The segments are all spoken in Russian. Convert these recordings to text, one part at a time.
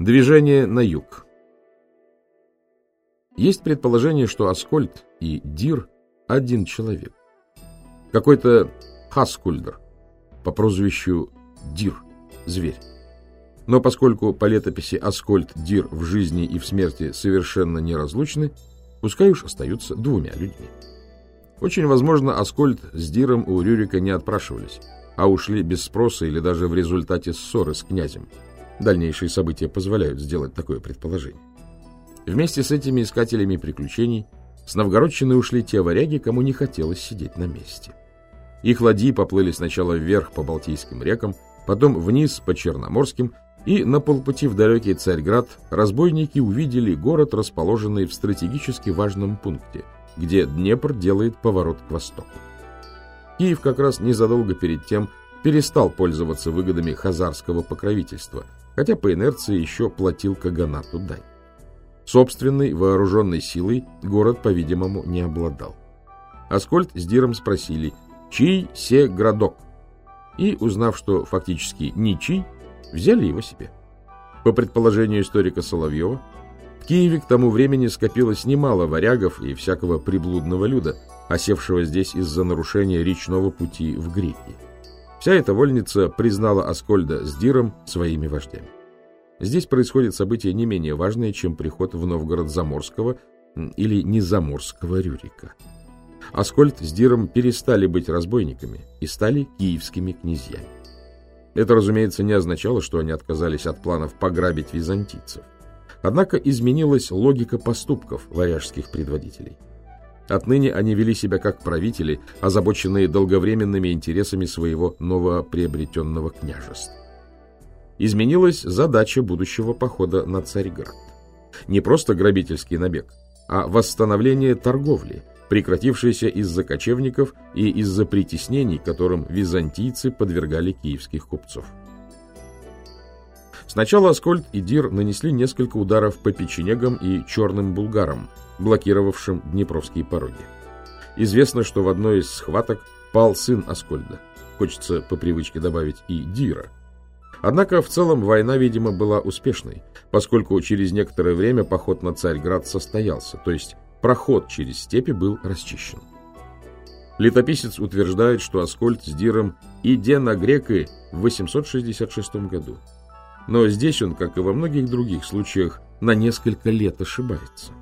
Движение на юг. Есть предположение, что Аскольд и Дир – один человек. Какой-то Хаскульдер по прозвищу Дир – зверь. Но поскольку по летописи Аскольд Дир в жизни и в смерти совершенно неразлучны, пускай уж остаются двумя людьми. Очень возможно, Аскольд с Диром у Рюрика не отпрашивались, а ушли без спроса или даже в результате ссоры с князем. Дальнейшие события позволяют сделать такое предположение. Вместе с этими искателями приключений с Новгородчины ушли те варяги, кому не хотелось сидеть на месте. Их ладьи поплыли сначала вверх по Балтийским рекам, потом вниз по Черноморским, и на полпути в далекий Царьград разбойники увидели город, расположенный в стратегически важном пункте, где Днепр делает поворот к востоку. Киев как раз незадолго перед тем перестал пользоваться выгодами хазарского покровительства, хотя по инерции еще платил Каганату дань. Собственной вооруженной силой город, по-видимому, не обладал. Аскольд с Диром спросили, чей се городок? И, узнав, что фактически ничей, взяли его себе. По предположению историка Соловьева, в Киеве к тому времени скопилось немало варягов и всякого приблудного люда, осевшего здесь из-за нарушения речного пути в греки. Вся эта вольница признала Аскольда с Диром своими вождями. Здесь происходит событие не менее важное, чем приход в Новгород Заморского или Незаморского Рюрика. Аскольд с Диром перестали быть разбойниками и стали киевскими князьями. Это, разумеется, не означало, что они отказались от планов пограбить византийцев. Однако изменилась логика поступков варяжских предводителей – Отныне они вели себя как правители, озабоченные долговременными интересами своего новоприобретенного княжества. Изменилась задача будущего похода на Царьград. Не просто грабительский набег, а восстановление торговли, прекратившейся из-за кочевников и из-за притеснений, которым византийцы подвергали киевских купцов. Сначала Аскольд и Дир нанесли несколько ударов по печенегам и черным булгарам, блокировавшим Днепровские пороги. Известно, что в одной из схваток пал сын Аскольда. Хочется по привычке добавить и Дира. Однако в целом война, видимо, была успешной, поскольку через некоторое время поход на Царьград состоялся, то есть проход через степи был расчищен. Летописец утверждает, что Аскольд с Диром идя на греки в 866 году. Но здесь он, как и во многих других случаях, на несколько лет ошибается.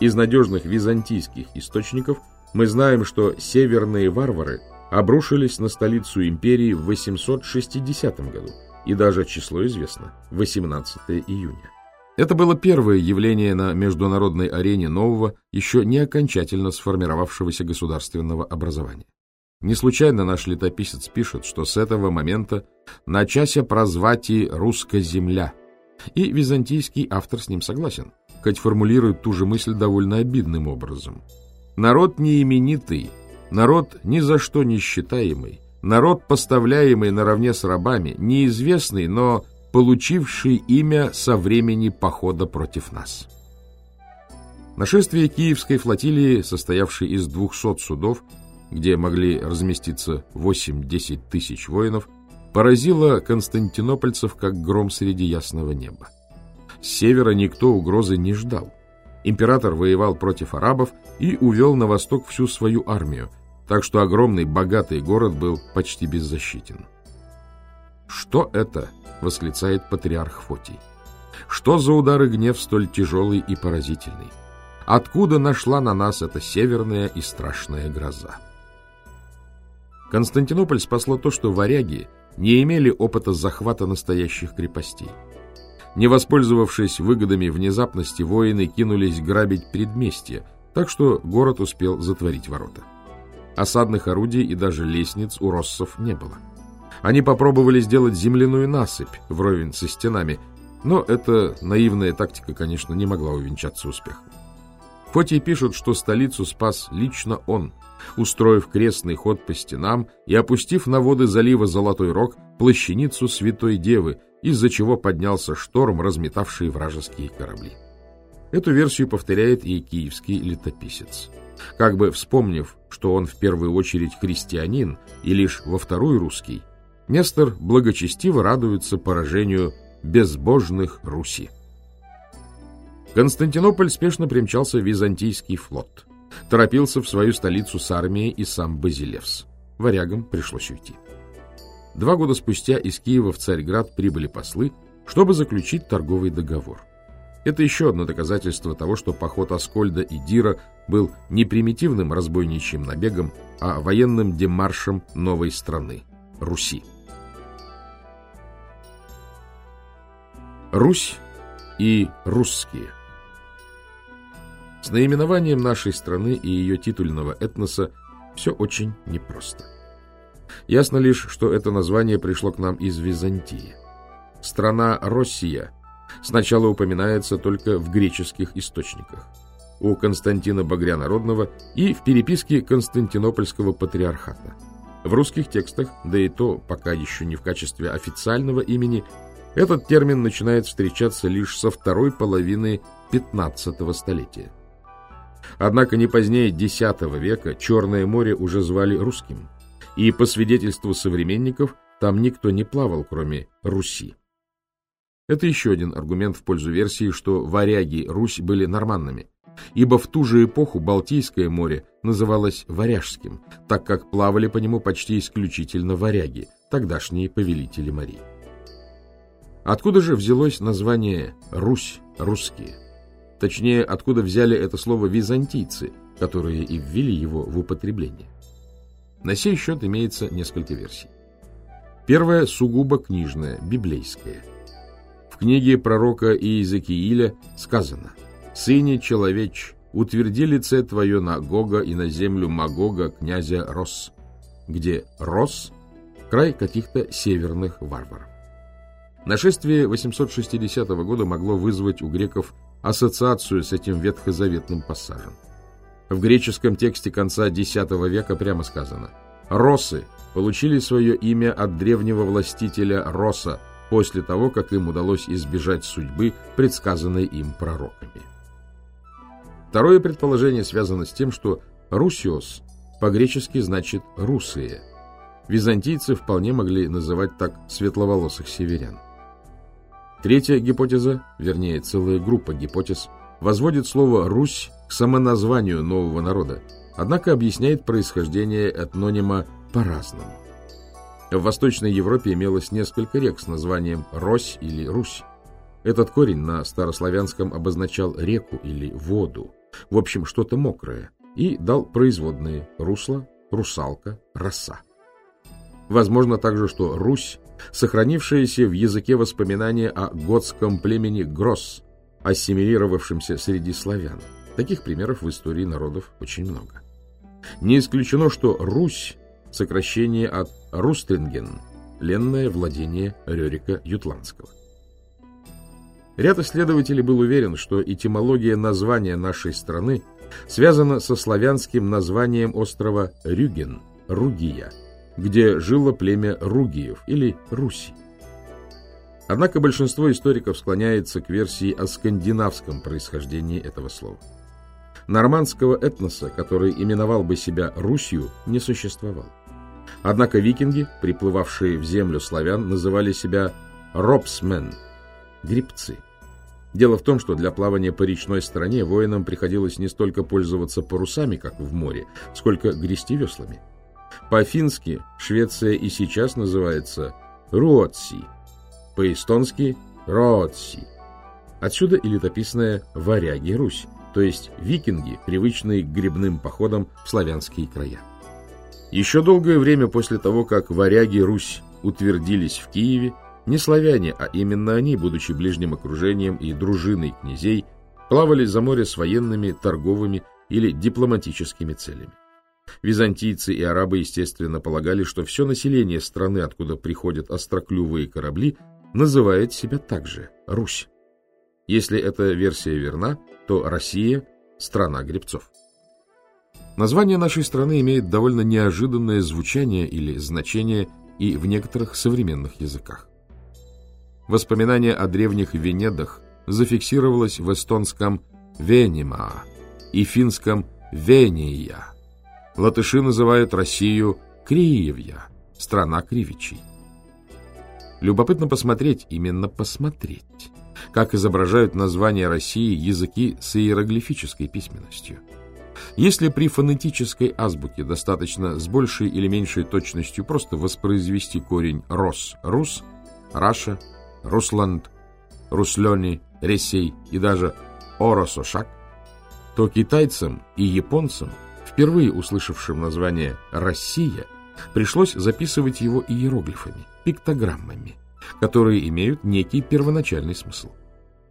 Из надежных византийских источников мы знаем, что северные варвары обрушились на столицу империи в 860 году, и даже число известно – 18 июня. Это было первое явление на международной арене нового, еще не окончательно сформировавшегося государственного образования. Не случайно наш летописец пишет, что с этого момента начася прозвать и русская земля, и византийский автор с ним согласен – хоть формулирует ту же мысль довольно обидным образом. Народ неименитый, народ ни за что не считаемый, народ, поставляемый наравне с рабами, неизвестный, но получивший имя со времени похода против нас. Нашествие Киевской флотилии, состоявшей из 200 судов, где могли разместиться 8-10 тысяч воинов, поразило константинопольцев как гром среди ясного неба. С севера никто угрозы не ждал. Император воевал против арабов и увел на восток всю свою армию, так что огромный богатый город был почти беззащитен. «Что это?» — восклицает патриарх Фотий. «Что за удары гнев столь тяжелый и поразительный? Откуда нашла на нас эта северная и страшная гроза?» Константинополь спасло то, что варяги не имели опыта захвата настоящих крепостей. Не воспользовавшись выгодами внезапности, воины кинулись грабить предместье, так что город успел затворить ворота. Осадных орудий и даже лестниц у россов не было. Они попробовали сделать земляную насыпь вровень со стенами, но эта наивная тактика, конечно, не могла увенчаться успехом. Фотий пишут, что столицу спас лично он, устроив крестный ход по стенам и опустив на воды залива Золотой Рог плащаницу Святой Девы, из-за чего поднялся шторм, разметавший вражеские корабли. Эту версию повторяет и киевский летописец. Как бы вспомнив, что он в первую очередь христианин и лишь во вторую русский, Нестор благочестиво радуется поражению безбожных Руси. Константинополь спешно примчался в Византийский флот. Торопился в свою столицу с армией и сам Базилевс. Варягам пришлось уйти. Два года спустя из Киева в Царьград прибыли послы, чтобы заключить торговый договор. Это еще одно доказательство того, что поход Аскольда и Дира был не примитивным разбойничьим набегом, а военным демаршем новой страны – Руси. Русь и русские С наименованием нашей страны и ее титульного этноса все очень непросто. Ясно лишь, что это название пришло к нам из Византии. Страна Россия сначала упоминается только в греческих источниках, у Константина Багрянародного и в переписке Константинопольского патриархата. В русских текстах, да и то пока еще не в качестве официального имени, этот термин начинает встречаться лишь со второй половины XV столетия. Однако не позднее X века Черное море уже звали русским, и по свидетельству современников там никто не плавал, кроме Руси. Это еще один аргумент в пользу версии, что варяги Русь были норманнами, ибо в ту же эпоху Балтийское море называлось Варяжским, так как плавали по нему почти исключительно варяги, тогдашние повелители морей. Откуда же взялось название «Русь», «русские»? Точнее, откуда взяли это слово византийцы, которые и ввели его в употребление? На сей счет имеется несколько версий. Первая сугубо книжная, библейская – в книге пророка Иезекииля сказано «Сыне человеч, утверди лице твое на Гога и на землю Магога, князя Рос», где Рос – край каких-то северных варваров. Нашествие 860 года могло вызвать у греков ассоциацию с этим ветхозаветным пассажем. В греческом тексте конца X века прямо сказано «Росы получили свое имя от древнего властителя Роса, после того, как им удалось избежать судьбы, предсказанной им пророками. Второе предположение связано с тем, что «русиос» по-гречески значит «русые». Византийцы вполне могли называть так светловолосых северян. Третья гипотеза, вернее, целая группа гипотез, возводит слово «Русь» к самоназванию нового народа, однако объясняет происхождение этнонима по-разному. В Восточной Европе имелось несколько рек с названием Рось или Русь. Этот корень на старославянском обозначал реку или воду, в общем, что-то мокрое, и дал производные русло, русалка, роса. Возможно также, что Русь, сохранившаяся в языке воспоминания о готском племени Гросс, ассимилировавшемся среди славян. Таких примеров в истории народов очень много. Не исключено, что Русь сокращение от Рустринген, ленное владение Рерика Ютландского. Ряд исследователей был уверен, что этимология названия нашей страны связана со славянским названием острова Рюген, Ругия, где жило племя Ругиев или Руси. Однако большинство историков склоняется к версии о скандинавском происхождении этого слова. Нормандского этноса, который именовал бы себя Русью, не существовало. Однако викинги, приплывавшие в землю славян, называли себя «ропсмен» — грибцы. Дело в том, что для плавания по речной стороне воинам приходилось не столько пользоваться парусами, как в море, сколько грести веслами. По-фински Швеция и сейчас называется Руотси, по-эстонски Роотси. Отсюда и летописная «Варяги Русь», то есть викинги, привычные к грибным походам в славянские края. Еще долгое время после того, как варяги Русь утвердились в Киеве, не славяне, а именно они, будучи ближним окружением и дружиной князей, плавали за море с военными, торговыми или дипломатическими целями. Византийцы и арабы, естественно, полагали, что все население страны, откуда приходят остроклювые корабли, называет себя также Русь. Если эта версия верна, то Россия – страна гребцов. Название нашей страны имеет довольно неожиданное звучание или значение и в некоторых современных языках. Воспоминание о древних Венедах зафиксировалось в эстонском «Венима» и финском «Вения». Латыши называют Россию «Криевья» – страна кривичей. Любопытно посмотреть, именно посмотреть, как изображают названия России языки с иероглифической письменностью. Если при фонетической азбуке достаточно с большей или меньшей точностью просто воспроизвести корень «рос» — «рус», «раша», «русланд», «руслёни», «ресей» и даже «оросошак», то китайцам и японцам, впервые услышавшим название «Россия», пришлось записывать его иероглифами, пиктограммами, которые имеют некий первоначальный смысл.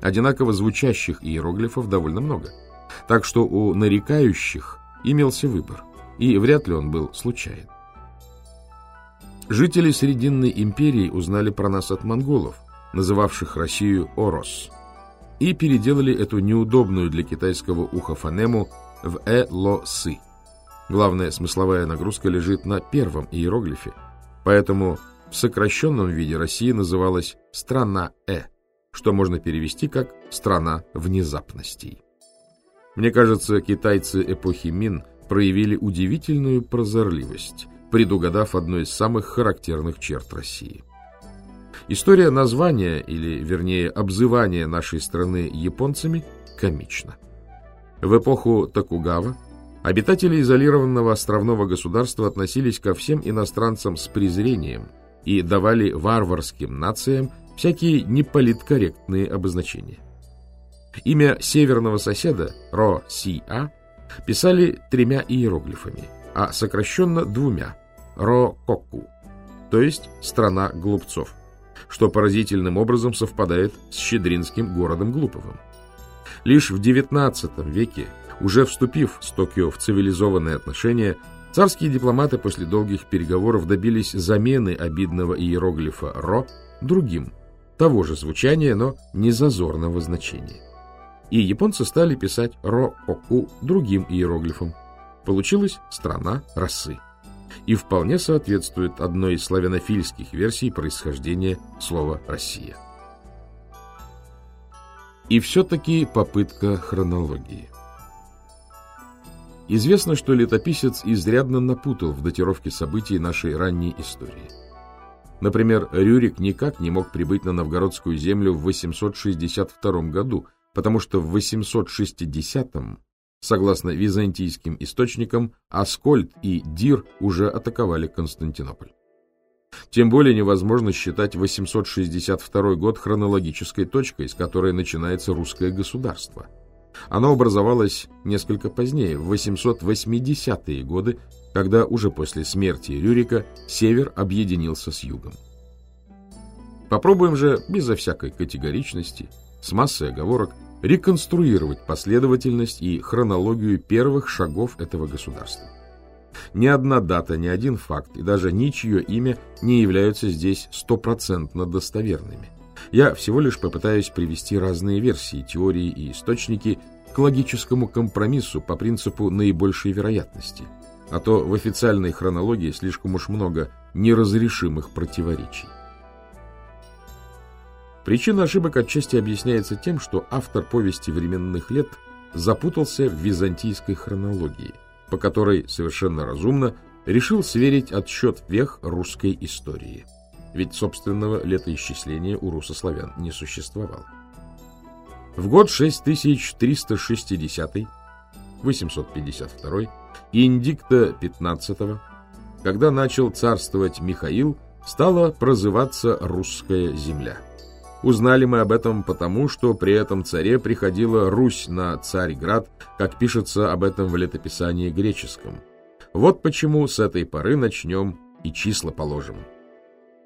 Одинаково звучащих иероглифов довольно много — так что у нарекающих имелся выбор, и вряд ли он был случайен. Жители Срединной империи узнали про нас от монголов, называвших Россию Орос, и переделали эту неудобную для китайского уха фонему в «э-ло-сы». Главная смысловая нагрузка лежит на первом иероглифе, поэтому в сокращенном виде Россия называлась «страна-э», что можно перевести как «страна внезапностей». Мне кажется, китайцы эпохи Мин проявили удивительную прозорливость, предугадав одну из самых характерных черт России. История названия, или, вернее, обзывания нашей страны японцами, комична. В эпоху Токугава обитатели изолированного островного государства относились ко всем иностранцам с презрением и давали варварским нациям всякие неполиткорректные обозначения. Имя северного соседа, Ро-Си-А, писали тремя иероглифами, а сокращенно двумя, Ро-Кокку, то есть «страна глупцов», что поразительным образом совпадает с щедринским городом Глуповым. Лишь в XIX веке, уже вступив с Токио в цивилизованные отношения, царские дипломаты после долгих переговоров добились замены обидного иероглифа «ро» другим, того же звучания, но незазорного значения и японцы стали писать ро-оку другим иероглифом. Получилась страна росы. И вполне соответствует одной из славянофильских версий происхождения слова «Россия». И все-таки попытка хронологии. Известно, что летописец изрядно напутал в датировке событий нашей ранней истории. Например, Рюрик никак не мог прибыть на новгородскую землю в 862 году – потому что в 860-м, согласно византийским источникам, Аскольд и Дир уже атаковали Константинополь. Тем более невозможно считать 862 год хронологической точкой, с которой начинается русское государство. Оно образовалось несколько позднее, в 880-е годы, когда уже после смерти Рюрика север объединился с югом. Попробуем же, безо всякой категоричности, с массой оговорок, реконструировать последовательность и хронологию первых шагов этого государства. Ни одна дата, ни один факт и даже ничье имя не являются здесь стопроцентно достоверными. Я всего лишь попытаюсь привести разные версии, теории и источники к логическому компромиссу по принципу наибольшей вероятности, а то в официальной хронологии слишком уж много неразрешимых противоречий. Причина ошибок отчасти объясняется тем, что автор повести временных лет запутался в византийской хронологии, по которой совершенно разумно решил сверить отсчет вех русской истории. Ведь собственного летоисчисления у русославян не существовало. В год 6360 852 Индикта 15 когда начал царствовать Михаил, стала прозываться русская земля – Узнали мы об этом потому, что при этом царе приходила Русь на Царьград, как пишется об этом в летописании греческом. Вот почему с этой поры начнем и числа положим.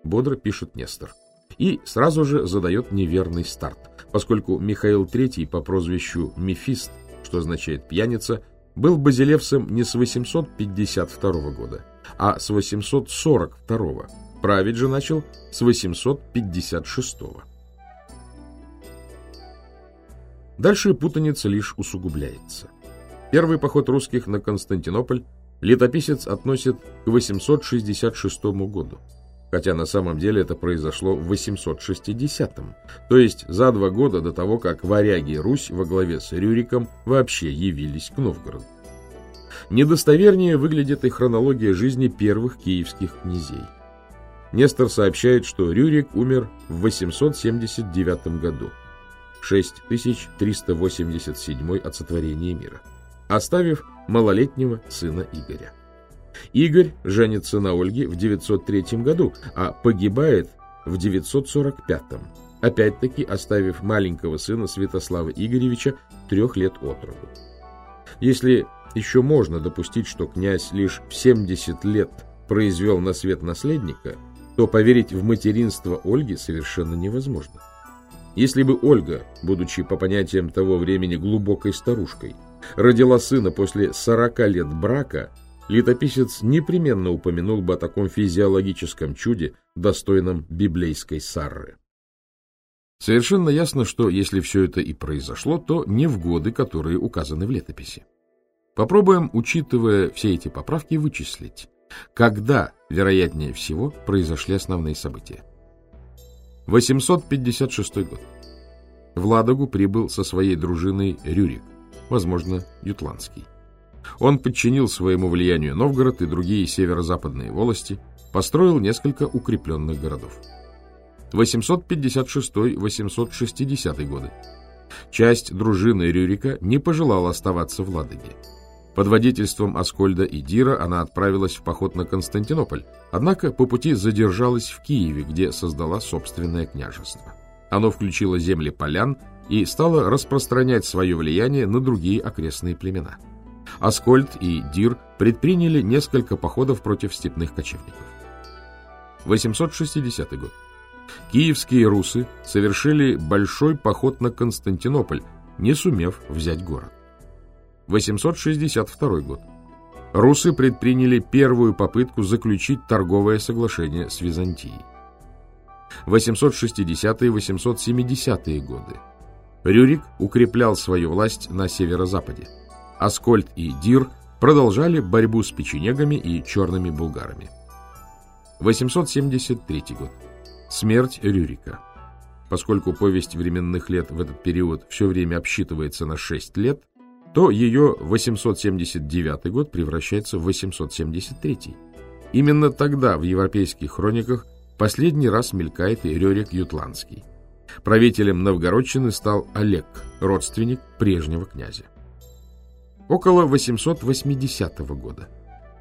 Бодро пишет Нестор. И сразу же задает неверный старт, поскольку Михаил III по прозвищу Мефист, что означает пьяница, был базилевсом не с 852 года, а с 842. Править же начал с 856. Дальше путаница лишь усугубляется. Первый поход русских на Константинополь летописец относит к 866 году, хотя на самом деле это произошло в 860-м, то есть за два года до того, как варяги Русь во главе с Рюриком вообще явились к Новгороду. Недостовернее выглядит и хронология жизни первых киевских князей. Нестор сообщает, что Рюрик умер в 879 году, 6387 от сотворения мира, оставив малолетнего сына Игоря. Игорь женится на Ольге в 903 году, а погибает в 945, опять-таки оставив маленького сына Святослава Игоревича трех лет от роду. Если еще можно допустить, что князь лишь в 70 лет произвел на свет наследника, то поверить в материнство Ольги совершенно невозможно. Если бы Ольга, будучи по понятиям того времени глубокой старушкой, родила сына после 40 лет брака, летописец непременно упомянул бы о таком физиологическом чуде, достойном библейской Сарры. Совершенно ясно, что если все это и произошло, то не в годы, которые указаны в летописи. Попробуем, учитывая все эти поправки, вычислить, когда, вероятнее всего, произошли основные события. 856 год. В Ладогу прибыл со своей дружиной Рюрик, возможно, Ютландский. Он подчинил своему влиянию Новгород и другие северо-западные волости, построил несколько укрепленных городов. 856-860 годы. Часть дружины Рюрика не пожелала оставаться в Ладоге. Под водительством Аскольда и Дира она отправилась в поход на Константинополь, однако по пути задержалась в Киеве, где создала собственное княжество. Оно включило земли полян и стало распространять свое влияние на другие окрестные племена. Аскольд и Дир предприняли несколько походов против степных кочевников. 860 год. Киевские русы совершили большой поход на Константинополь, не сумев взять город. 862 год. Русы предприняли первую попытку заключить торговое соглашение с Византией. 860-870-е годы. Рюрик укреплял свою власть на северо-западе. Аскольд и Дир продолжали борьбу с печенегами и черными булгарами. 873 год. Смерть Рюрика. Поскольку повесть временных лет в этот период все время обсчитывается на 6 лет, то ее 879 год превращается в 873. Именно тогда в европейских хрониках последний раз мелькает и Рерик Ютландский. Правителем Новгородчины стал Олег, родственник прежнего князя. Около 880 года.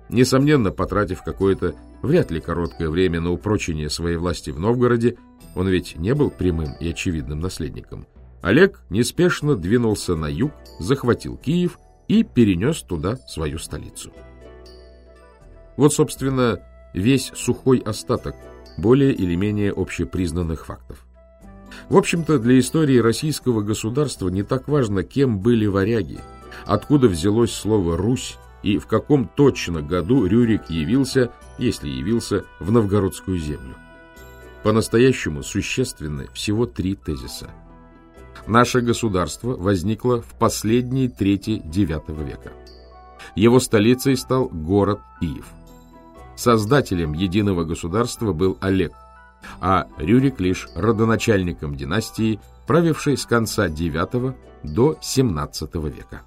Несомненно, потратив какое-то вряд ли короткое время на упрочение своей власти в Новгороде, он ведь не был прямым и очевидным наследником – Олег неспешно двинулся на юг, захватил Киев и перенес туда свою столицу. Вот, собственно, весь сухой остаток более или менее общепризнанных фактов. В общем-то, для истории российского государства не так важно, кем были варяги, откуда взялось слово «Русь» и в каком точно году Рюрик явился, если явился, в новгородскую землю. По-настоящему существенны всего три тезиса – Наше государство возникло в последней трети IX века. Его столицей стал город Киев. Создателем единого государства был Олег, а Рюрик лишь родоначальником династии, правившей с конца IX до XVII века.